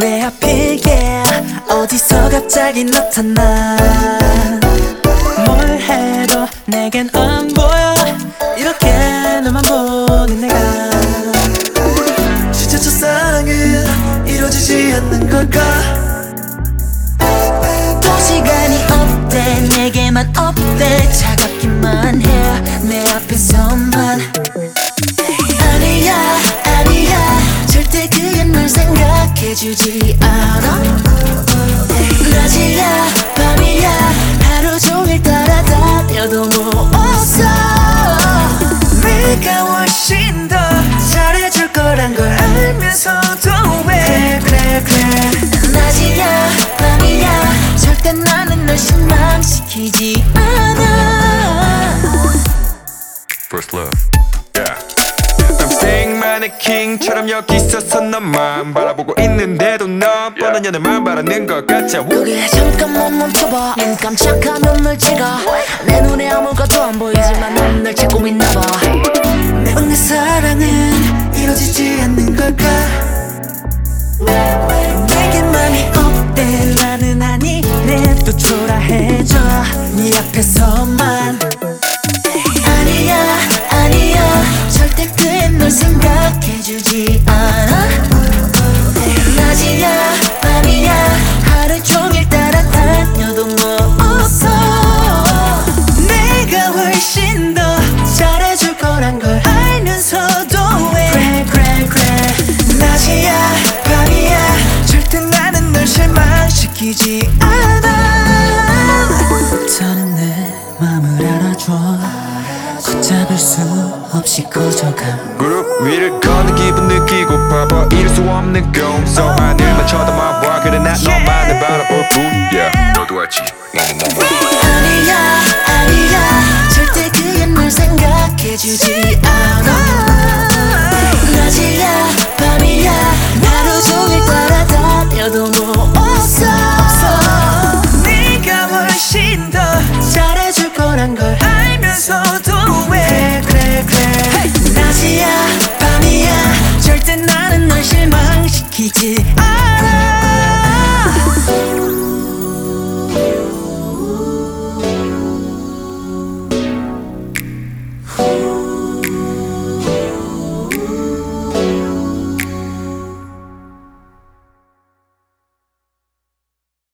왜 하필게 어디서 갑자기 나타나? 뭘 해도 내겐 안 보여. 이렇게 너만 보는 내가. 진짜 첫사랑은 이루어지지 않는 걸까? 또 시간이 없대. 내게만 없대. 차갑기만 해 내 앞에서 생각해주지 않아. 낮이야 밤이야 하루 종일 따라다녀도 뭐 없어. 내가 훨씬 더 잘해줄 거란 걸 알면서도 왜 그래 그래. 낮이야 밤이야 절대 나는 널 실망시키지 않아. First love. Staying mannequin처럼 여기 있어서 너만 바라보고 있는데도 넌 뻔한 연애만 바라는 것 같아. 거기에 잠깐만 멈춰봐. 눈 깜짝한 눈물 찍어 내 눈에 아무것도 안 보이지만 넌널 찾고 있나봐. 매번 내 사랑은 이루어지지 않는 걸까? 내겐 맘이 없대 나는 아니래 또 초라해져. 네 앞에서만 먹히지 않아. 저는 내 맘을 알아줘. 걷잡을 수 없이 커져감. 그룹 위를 걷는 기분 느끼고 봐봐. 잃을 수 없는 꿈서 하늘만 쳐다봐 그래 난 너만을 바라볼 뿐야 너도 알지 아니야 아니야. 절대 그게 널 생각해주지 않아. 더 잘해줄 거란 걸 알면서도 왜 그래 그래, 그래. 낮이야 밤이야 절대 나는 널 실망시키지